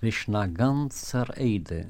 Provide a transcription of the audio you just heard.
zwischen a ganzer Eide